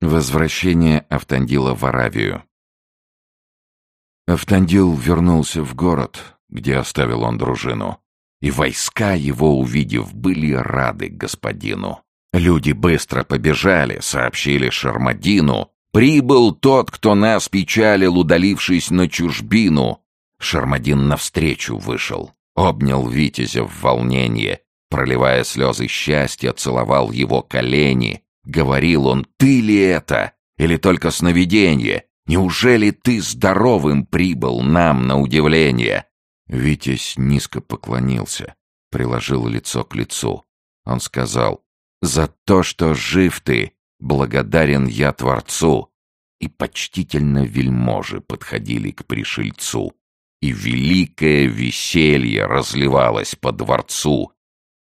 Возвращение Автандила в Аравию Автандил вернулся в город, где оставил он дружину, и войска его, увидев, были рады господину. Люди быстро побежали, сообщили Шармадину. «Прибыл тот, кто нас печалил, удалившись на чужбину!» Шармадин навстречу вышел, обнял Витязя в волнении, проливая слезы счастья, целовал его колени — Говорил он, ты ли это? Или только сновидение? Неужели ты здоровым прибыл нам на удивление?» Витязь низко поклонился, приложил лицо к лицу. Он сказал, «За то, что жив ты, благодарен я Творцу». И почтительно вельможи подходили к пришельцу. И великое веселье разливалось по дворцу,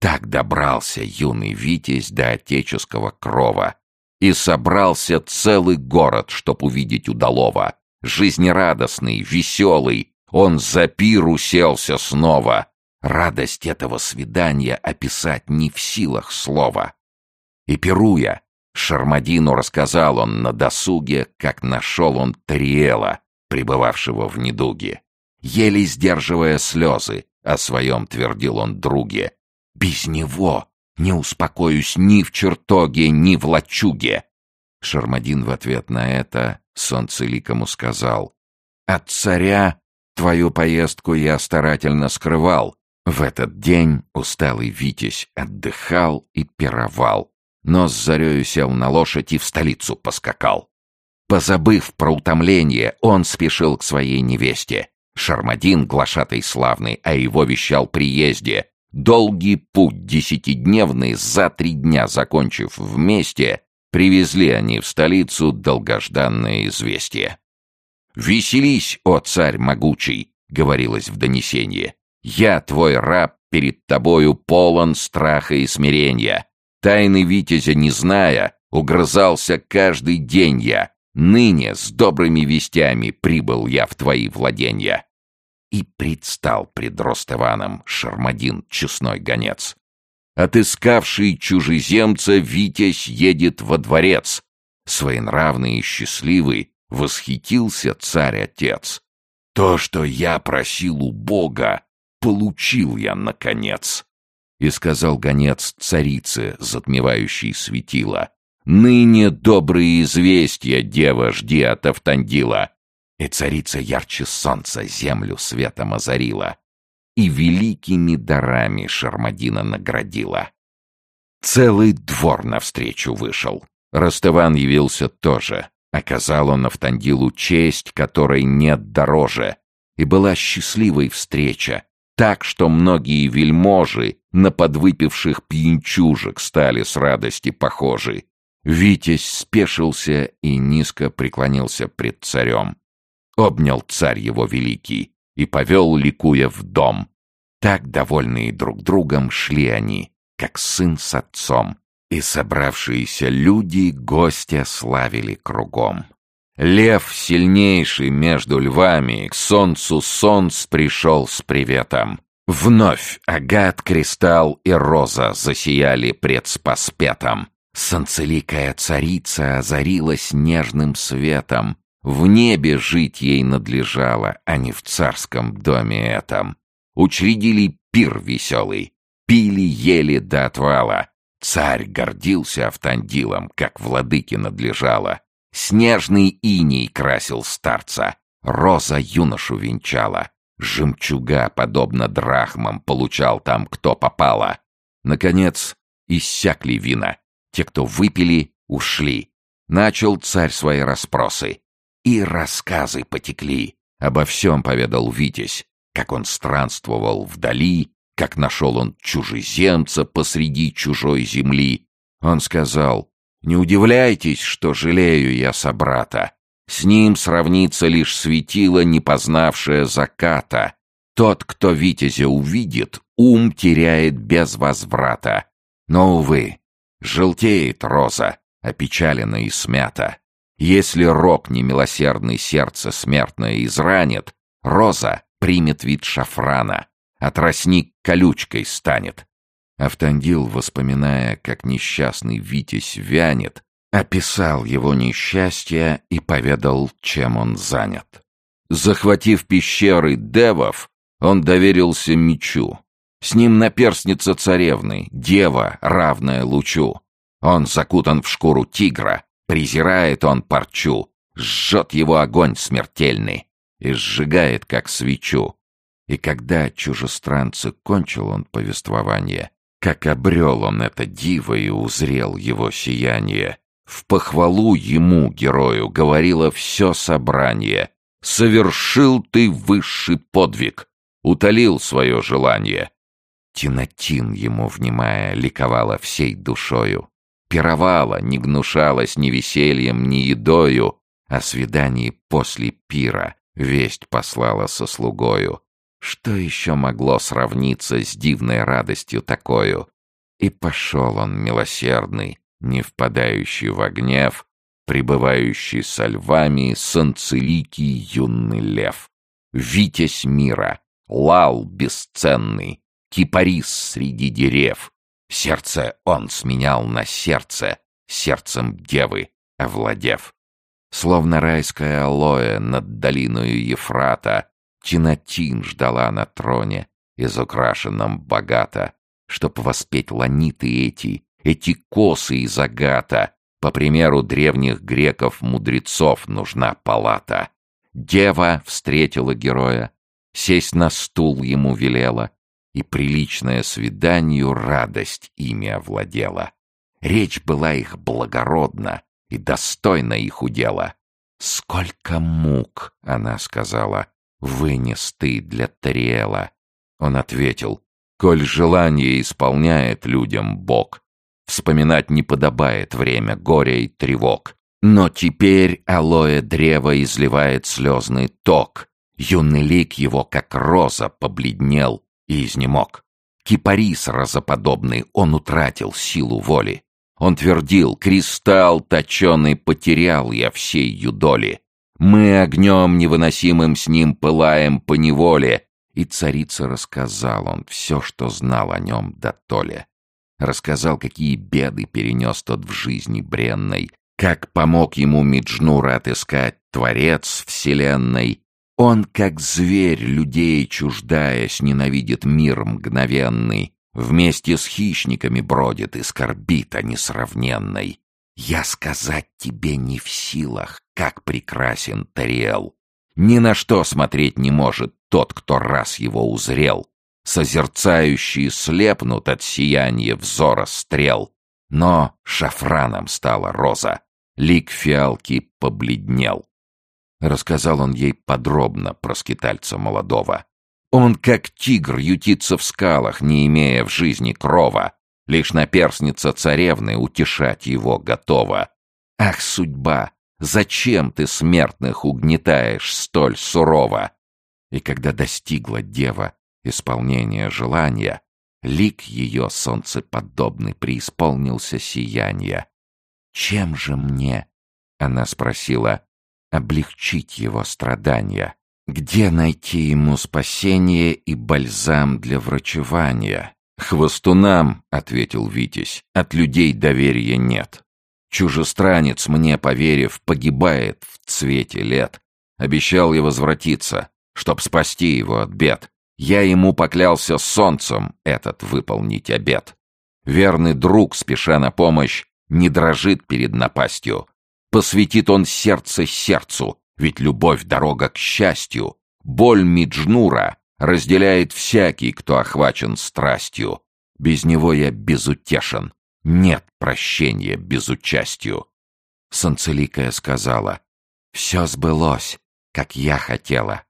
так добрался юный Витязь до отеческого крова. И собрался целый город, чтоб увидеть удалого. Жизнерадостный, веселый, он за пир уселся снова. Радость этого свидания описать не в силах слова. И пируя, Шармадину рассказал он на досуге, как нашел он Тариэла, пребывавшего в недуге. Еле сдерживая слезы, о своем твердил он друге, без него не успокоюсь ни в чертоге, ни в лачуге. Шармадин в ответ на это солнцеликому сказал. От царя твою поездку я старательно скрывал. В этот день усталый Витязь отдыхал и пировал, но с зарею сел на лошадь и в столицу поскакал. Позабыв про утомление, он спешил к своей невесте. Шармадин, глашатый славный, а его вещал приезде, Долгий путь десятидневный, за три дня закончив вместе, привезли они в столицу долгожданное известие. «Веселись, о царь могучий!» — говорилось в донесении. «Я, твой раб, перед тобою полон страха и смирения. Тайны Витязя не зная, угрызался каждый день я. Ныне с добрыми вестями прибыл я в твои владения и предстал пред Ростываном Шармадин, честной гонец. Отыскавший чужеземца Витязь едет во дворец. Своенравный и счастливый восхитился царь-отец. То, что я просил у Бога, получил я, наконец. И сказал гонец царице, затмевающей светило, «Ныне добрые известия, дева, жди от Автандила. И царица ярче солнца землю светом озарила, и великими дарами Шармадина наградила. Целый двор навстречу вышел. Ростыван явился тоже. Оказал он Автандилу честь, которой нет дороже. И была счастливой встреча, так что многие вельможи на подвыпивших пьянчужек стали с радости похожи. Витязь спешился и низко преклонился пред царем. Обнял царь его великий и повел, ликуя, в дом. Так, довольные друг другом, шли они, как сын с отцом, и собравшиеся люди гостя славили кругом. Лев, сильнейший между львами, к солнцу солнц пришел с приветом. Вновь агат, кристалл и роза засияли пред спаспетом. Солнцеликая царица озарилась нежным светом, в небе жить ей надлежало, а не в царском доме этом. Учредили пир веселый, пили, ели до отвала. Царь гордился Автандилом, как владыке надлежало. Снежный иней красил старца, роза юношу венчала. Жемчуга, подобно драхмам, получал там кто попало. Наконец, иссякли вина. Те, кто выпили, ушли. Начал царь свои расспросы. И рассказы потекли. Обо всем поведал Витязь, как он странствовал вдали, как нашел он чужеземца посреди чужой земли. Он сказал, «Не удивляйтесь, что жалею я собрата. С ним сравнится лишь светило, не познавшее заката. Тот, кто Витязя увидит, ум теряет без возврата. Но, увы, желтеет роза, опечалена и смята. Если рок немилосердный сердце смертное изранит, роза примет вид шафрана, а тростник колючкой станет. Автандил, воспоминая, как несчастный Витязь вянет, описал его несчастье и поведал, чем он занят. Захватив пещеры девов, он доверился мечу. С ним наперстница царевны, дева, равная лучу. Он закутан в шкуру тигра, презирает он парчу, жжет его огонь смертельный и сжигает, как свечу. И когда чужестранцы кончил он повествование, как обрел он это диво и узрел его сияние, в похвалу ему, герою, говорило все собрание. «Совершил ты высший подвиг, утолил свое желание». Тинатин ему, внимая, ликовала всей душою. Пировала, не гнушалась ни весельем, ни едою, о свидании после пира весть послала со слугою. Что еще могло сравниться с дивной радостью такою? И пошел он милосердный, не впадающий во гнев, пребывающий со львами санцеликий юный лев. Витязь мира, лал бесценный, кипарис среди дерев. Сердце он сменял на сердце, сердцем девы овладев. Словно райская алоэ над долиною Ефрата, Тинатин ждала на троне, изукрашенном богато, чтоб воспеть ланиты эти, эти косы из агата. По примеру древних греков-мудрецов нужна палата. Дева встретила героя, сесть на стул ему велела, и приличное свиданию радость ими овладела. Речь была их благородна и достойна их удела. «Сколько мук!» — она сказала. «Вынес ты для Тариэла!» Он ответил. «Коль желание исполняет людям Бог, Вспоминать не подобает время горя и тревог. Но теперь алоэ древо изливает слезный ток. Юный лик его, как роза, побледнел и изнемог. Кипарис разоподобный, он утратил силу воли. Он твердил, кристалл точеный потерял я всей юдоли. Мы огнем невыносимым с ним пылаем по неволе. И царица рассказал он все, что знал о нем до толи. Рассказал, какие беды перенес тот в жизни бренной, как помог ему Миджнура отыскать Творец Вселенной. Он, как зверь, людей чуждаясь, ненавидит мир мгновенный, вместе с хищниками бродит и скорбит о несравненной. Я сказать тебе не в силах, как прекрасен Тариэл. Ни на что смотреть не может тот, кто раз его узрел. Созерцающие слепнут от сияния взора стрел. Но шафраном стала роза. Лик фиалки побледнел. Рассказал он ей подробно про скитальца молодого. Он, как тигр, ютится в скалах, не имея в жизни крова. Лишь наперсница царевны утешать его готова. Ах, судьба! Зачем ты смертных угнетаешь столь сурово? И когда достигла дева исполнения желания, лик ее солнцеподобный преисполнился сияния. «Чем же мне?» — она спросила. «Облегчить его страдания. Где найти ему спасение и бальзам для врачевания?» «Хвостунам», — ответил Витязь, — «от людей доверия нет. Чужестранец, мне поверив, погибает в цвете лет. Обещал я возвратиться, чтоб спасти его от бед. Я ему поклялся солнцем этот выполнить обет. Верный друг, спеша на помощь, не дрожит перед напастью. Посвятит он сердце сердцу, ведь любовь — дорога к счастью. Боль Миджнура разделяет всякий, кто охвачен страстью. Без него я безутешен. Нет прощения безучастью. Санцеликая сказала, «Все сбылось, как я хотела.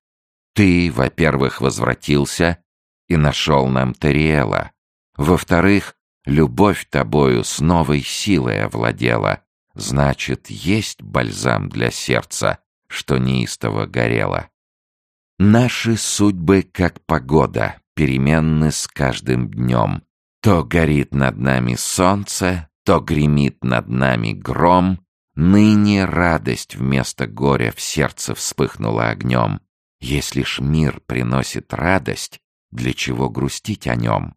Ты, во-первых, возвратился и нашел нам Тариэла. Во-вторых, любовь тобою с новой силой овладела. Значит, есть бальзам для сердца, что неистово горело. Наши судьбы, как погода, переменны с каждым днем. То горит над нами солнце, то гремит над нами гром. Ныне радость вместо горя в сердце вспыхнула огнем. Если ж мир приносит радость, для чего грустить о нем?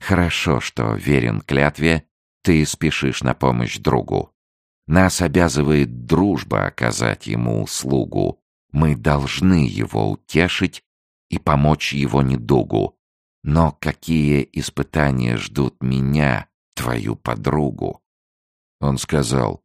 Хорошо, что верен клятве, ты спешишь на помощь другу. Нас обязывает дружба оказать ему услугу. Мы должны его утешить и помочь его недугу. Но какие испытания ждут меня, твою подругу?» Он сказал,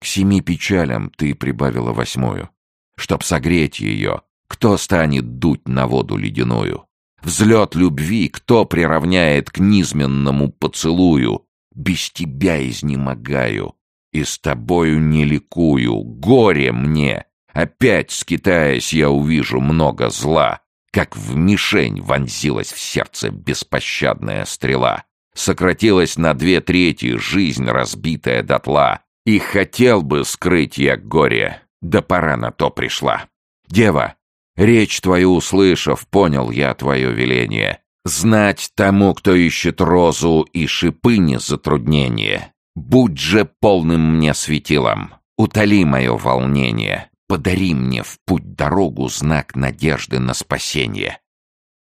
«К семи печалям ты прибавила восьмую. Чтоб согреть ее, кто станет дуть на воду ледяную? Взлет любви кто приравняет к низменному поцелую? Без тебя изнемогаю, и с тобою не ликую, горе мне. Опять, скитаясь, я увижу много зла, как в мишень вонзилась в сердце беспощадная стрела. Сократилась на две трети жизнь, разбитая дотла. И хотел бы скрыть я горе, да пора на то пришла. Дева, речь твою услышав, понял я твое веление. Знать тому, кто ищет розу и шипы не затруднение. Будь же полным мне светилом, утоли мое волнение, подари мне в путь дорогу знак надежды на спасение.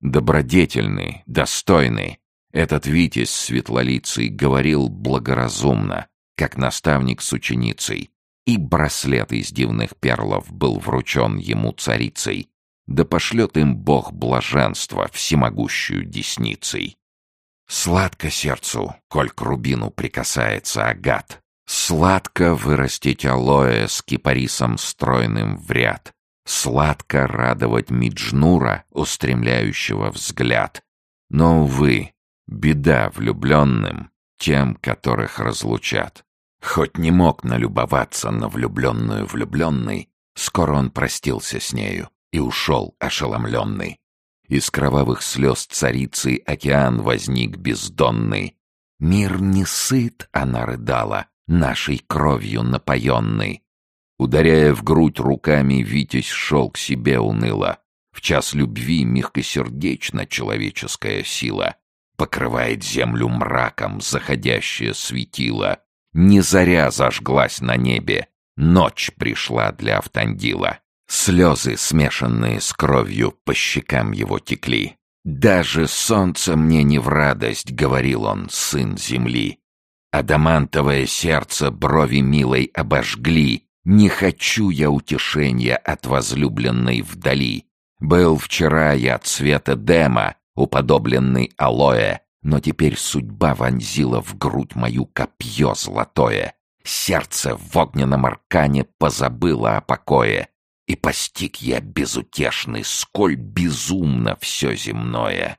Добродетельный, достойный, этот Витязь светлолицый говорил благоразумно, как наставник с ученицей, и браслет из дивных перлов был вручен ему царицей, да пошлет им Бог блаженства всемогущую десницей. Сладко сердцу, коль к рубину прикасается агат. Сладко вырастить алоэ с кипарисом стройным в ряд. Сладко радовать Миджнура, устремляющего взгляд. Но, увы, беда влюбленным, тем, которых разлучат. Хоть не мог налюбоваться на влюбленную влюбленный, скоро он простился с нею и ушел ошеломленный. Из кровавых слез царицы океан возник бездонный. Мир не сыт, она рыдала, нашей кровью напоенный. Ударяя в грудь руками, Витязь шел к себе уныло. В час любви мягкосердечна человеческая сила. Покрывает землю мраком заходящее светило. Не заря зажглась на небе, ночь пришла для Автандила. Слезы, смешанные с кровью, по щекам его текли. «Даже солнце мне не в радость», — говорил он, сын земли. Адамантовое сердце брови милой обожгли. Не хочу я утешения от возлюбленной вдали. Был вчера я цвета дема, уподобленный алоэ, но теперь судьба вонзила в грудь мою копье золотое. Сердце в огненном аркане позабыло о покое. И постиг я безутешный, сколь безумно все земное.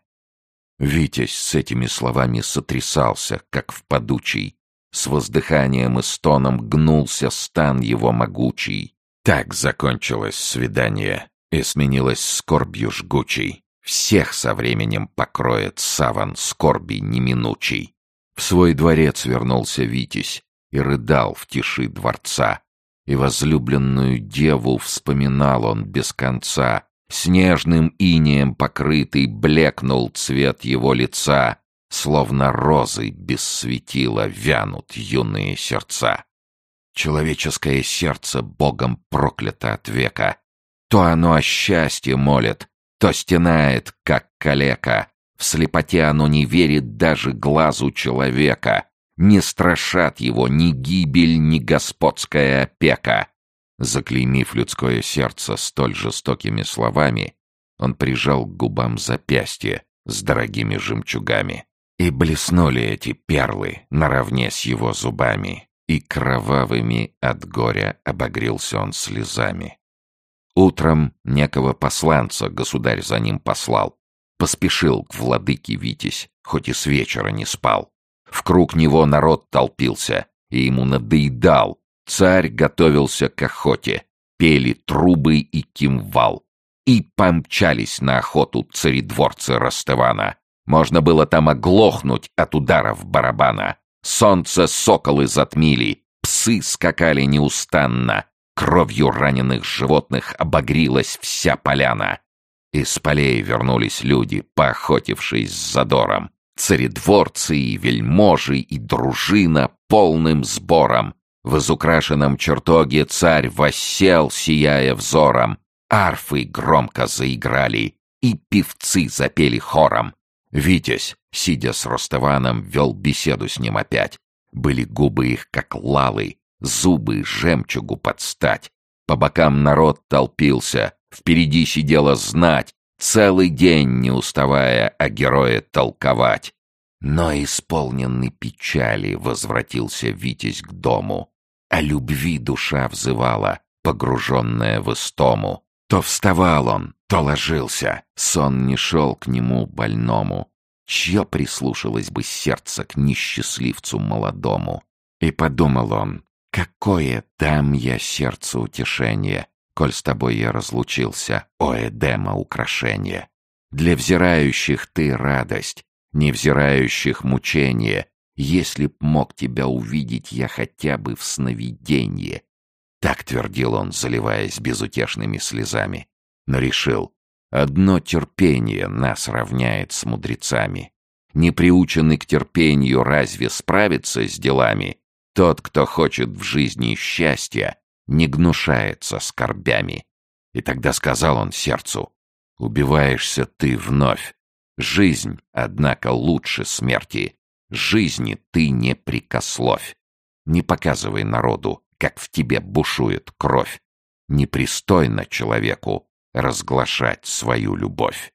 Витязь с этими словами сотрясался, как в подучий. С воздыханием и стоном гнулся стан его могучий. Так закончилось свидание и сменилось скорбью жгучей. Всех со временем покроет саван скорби неминучий. В свой дворец вернулся Витязь и рыдал в тиши дворца, и возлюбленную деву вспоминал он без конца. Снежным инеем покрытый блекнул цвет его лица, Словно розы без светила вянут юные сердца. Человеческое сердце Богом проклято от века. То оно о счастье молит, то стенает, как калека. В слепоте оно не верит даже глазу человека. Не страшат его ни гибель, ни господская опека. Заклеймив людское сердце столь жестокими словами, он прижал к губам запястье с дорогими жемчугами. И блеснули эти перлы наравне с его зубами, и кровавыми от горя обогрелся он слезами. Утром некого посланца государь за ним послал. Поспешил к владыке Витязь, хоть и с вечера не спал. В круг него народ толпился, и ему надоедал. Царь готовился к охоте. Пели трубы и кимвал. И помчались на охоту царедворцы Ростывана. Можно было там оглохнуть от ударов барабана. Солнце соколы затмили, псы скакали неустанно. Кровью раненых животных обогрилась вся поляна. Из полей вернулись люди, поохотившись с задором. Царедворцы и вельможи и дружина полным сбором. В изукрашенном чертоге царь воссел, сияя взором. Арфы громко заиграли, и певцы запели хором. Витязь, сидя с Ростованом, вел беседу с ним опять. Были губы их, как лалы, зубы жемчугу подстать. По бокам народ толпился, впереди сидела знать, целый день не уставая о герое толковать. Но исполненный печали возвратился Витязь к дому. О любви душа взывала, погруженная в истому. То вставал он, то ложился, сон не шел к нему больному. Чье прислушалось бы сердце к несчастливцу молодому? И подумал он, какое дам я сердцу утешение, коль с тобой я разлучился, о Эдема украшение. Для взирающих ты радость, невзирающих мучение, если б мог тебя увидеть я хотя бы в сновиденье. Так твердил он, заливаясь безутешными слезами. Но решил, одно терпение нас равняет с мудрецами. Не приученный к терпению разве справится с делами? Тот, кто хочет в жизни счастья, не гнушается скорбями. И тогда сказал он сердцу, «Убиваешься ты вновь. Жизнь, однако, лучше смерти. Жизни ты не прикословь. Не показывай народу, как в тебе бушует кровь. Непристойно человеку разглашать свою любовь.